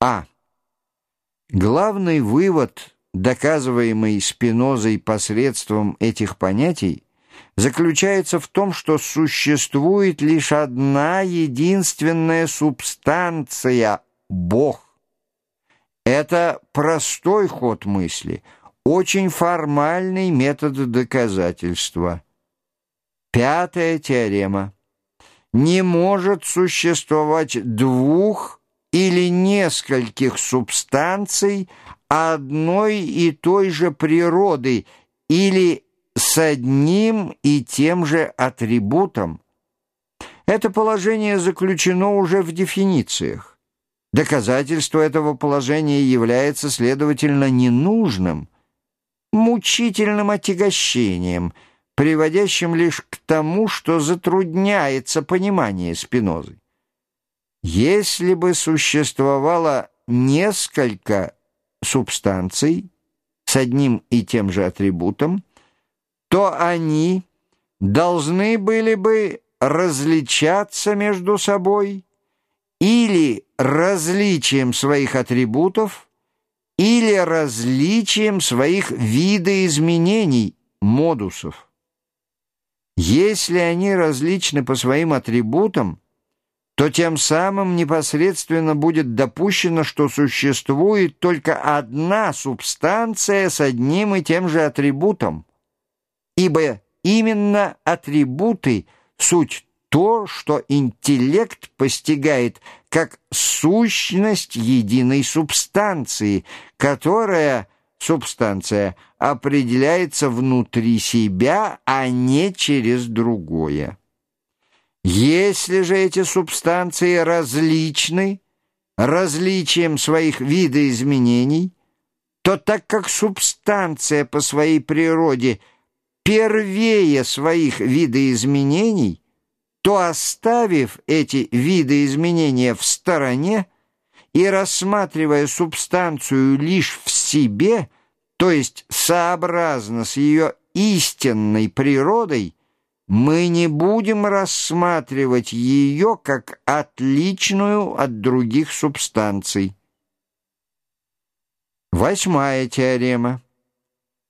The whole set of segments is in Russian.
А. Главный вывод, доказываемый Спинозой посредством этих понятий, заключается в том, что существует лишь одна единственная субстанция — Бог. Это простой ход мысли, очень формальный метод доказательства. Пятая теорема. Не может существовать двух или нескольких субстанций одной и той же природы или с одним и тем же атрибутом. Это положение заключено уже в дефинициях. Доказательство этого положения является, следовательно, ненужным, мучительным отягощением, приводящим лишь к тому, что затрудняется понимание Спинозы. Если бы существовало несколько субстанций с одним и тем же атрибутом, то они должны были бы различаться между собой или различием своих атрибутов, или различием своих видоизменений, модусов. Если они различны по своим атрибутам, то тем самым непосредственно будет допущено, что существует только одна субстанция с одним и тем же атрибутом, ибо именно атрибуты — суть то, что интеллект постигает как сущность единой субстанции, которая, субстанция, определяется внутри себя, а не через другое. Если же эти субстанции различны различием своих видоизменений, то так как субстанция по своей природе первее своих видоизменений, то оставив эти видоизменения в стороне и рассматривая субстанцию лишь в себе, то есть сообразно с ее истинной природой, мы не будем рассматривать ее как отличную от других субстанций. Восьмая теорема.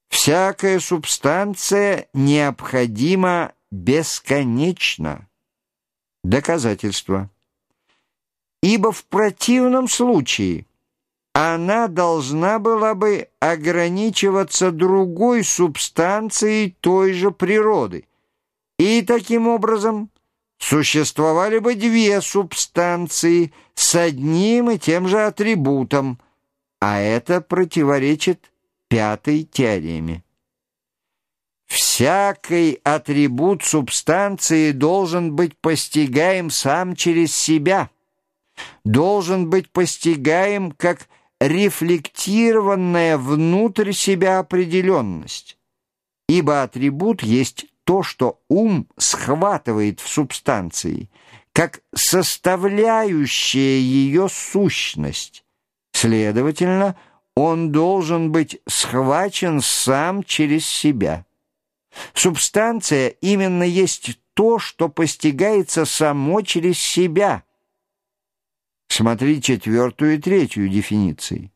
Всякая субстанция необходима бесконечно. Доказательство. Ибо в противном случае она должна была бы ограничиваться другой субстанцией той же природы – и таким образом существовали бы две субстанции с одним и тем же атрибутом, а это противоречит пятой теореме. Всякий атрибут субстанции должен быть постигаем сам через себя, должен быть постигаем как рефлектированная внутрь себя определенность, ибо атрибут есть то, что ум схватывает в субстанции, как составляющая ее сущность. Следовательно, он должен быть схвачен сам через себя. Субстанция именно есть то, что постигается само через себя. Смотри четвертую и третью дефиниции.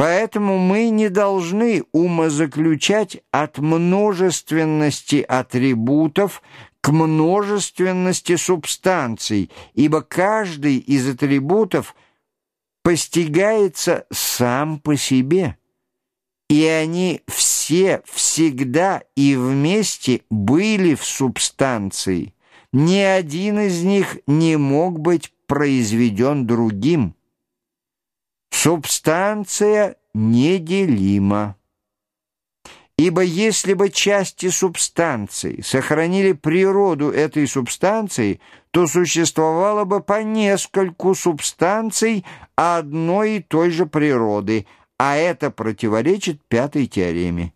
Поэтому мы не должны умозаключать от множественности атрибутов к множественности субстанций, ибо каждый из атрибутов постигается сам по себе, и они все всегда и вместе были в субстанции. Ни один из них не мог быть произведен другим. Субстанция неделима. Ибо если бы части субстанции сохранили природу этой субстанции, то существовало бы по нескольку субстанций одной и той же природы, а это противоречит пятой теореме.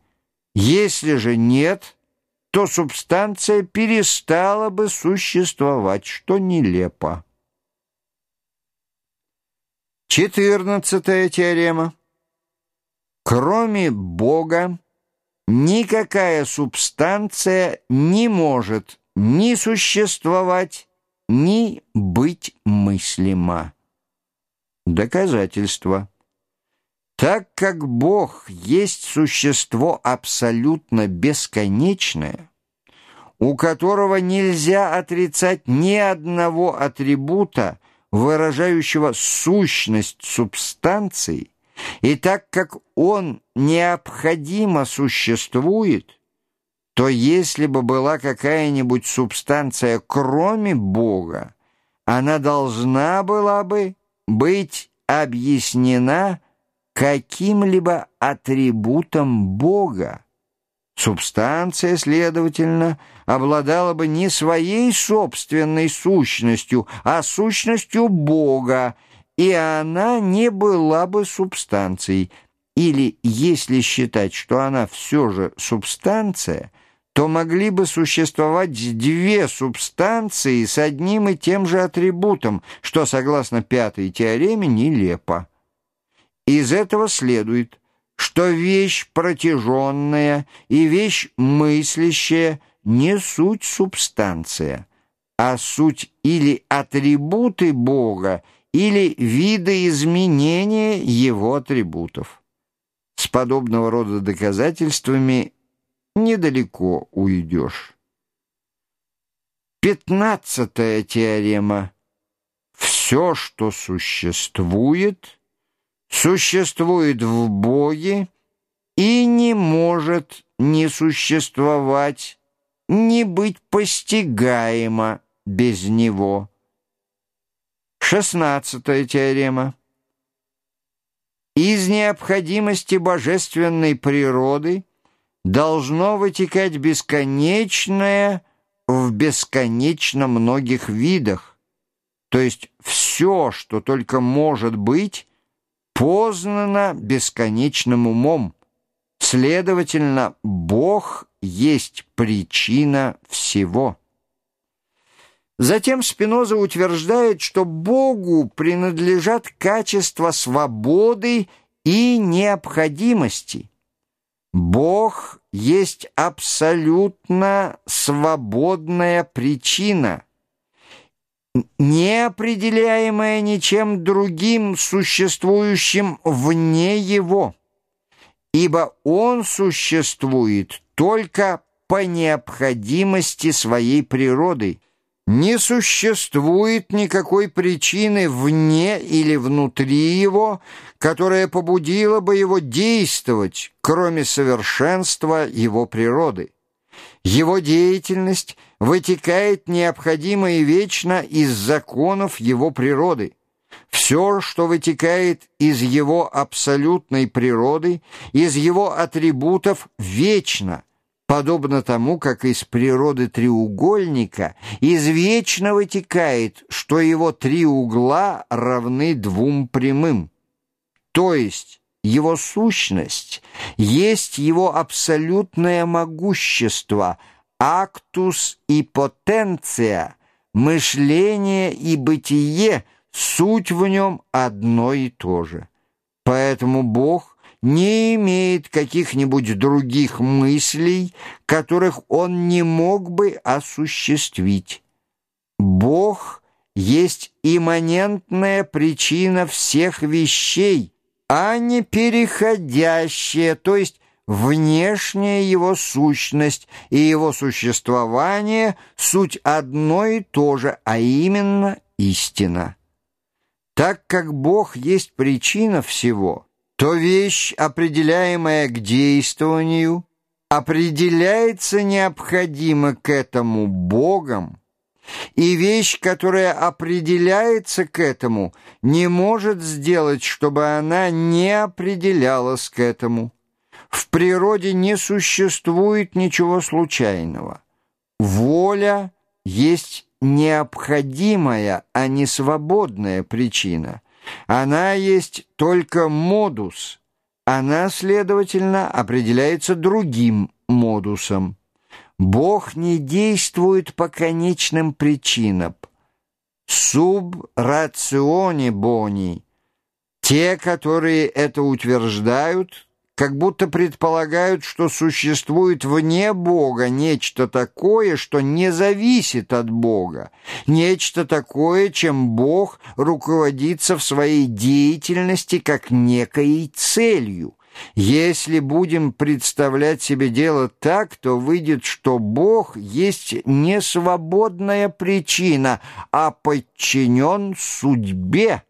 Если же нет, то субстанция перестала бы существовать, что нелепо. Четырнадцатая теорема. Кроме Бога, никакая субстанция не может ни существовать, ни быть мыслима. Доказательство. Так как Бог есть существо абсолютно бесконечное, у которого нельзя отрицать ни одного атрибута, выражающего сущность субстанции, и так как он необходимо существует, то если бы была какая-нибудь субстанция кроме Бога, она должна была бы быть объяснена каким-либо атрибутом Бога. Субстанция, следовательно, обладала бы не своей собственной сущностью, а сущностью Бога, и она не была бы субстанцией. Или, если считать, что она все же субстанция, то могли бы существовать две субстанции с одним и тем же атрибутом, что, согласно пятой теореме, нелепо. Из этого следует, что вещь протяженная и вещь мыслящая не суть субстанция, а суть или атрибуты Бога, или видоизменения его атрибутов. С подобного рода доказательствами недалеко уйдешь. Пятнадцатая теорема. Все, что существует, существует в Боге и не может не существовать, не быть постигаемо без Него. Шестнадцатая теорема. Из необходимости божественной природы должно вытекать бесконечное в бесконечно многих видах, то есть все, что только может быть, познано бесконечным умом. Следовательно, Бог есть причина всего. Затем Спиноза утверждает, что Богу принадлежат качества свободы и необходимости. Бог есть абсолютно свободная причина, не определяемая ничем другим, существующим вне Его, ибо Он существует только по необходимости своей природы – не существует никакой причины вне или внутри его, которая побудила бы его действовать, кроме совершенства его природы. Его деятельность вытекает необходимо и вечно из законов его природы. Все, что вытекает из его абсолютной природы, из его атрибутов, вечно – подобно тому, как из природы треугольника извечно вытекает, что его три угла равны двум прямым. То есть его сущность есть его абсолютное могущество, актус и потенция, мышление и бытие, суть в нем одно и то же. Поэтому Бог не имеет каких-нибудь других мыслей, которых он не мог бы осуществить. Бог есть имманентная причина всех вещей, а не переходящая, то есть внешняя его сущность и его существование суть одно и то же, а именно истина. Так как Бог есть причина всего – то вещь, определяемая к действованию, определяется необходимо к этому Богом, и вещь, которая определяется к этому, не может сделать, чтобы она не определялась к этому. В природе не существует ничего случайного. Воля есть необходимая, а не свободная причина. Она есть только модус. Она, следовательно, определяется другим модусом. Бог не действует по конечным причинам. Суб рационе бони. Те, которые это утверждают, как будто предполагают, что существует вне Бога нечто такое, что не зависит от Бога, нечто такое, чем Бог руководится в своей деятельности как некой целью. Если будем представлять себе дело так, то выйдет, что Бог есть не свободная причина, а подчинен судьбе,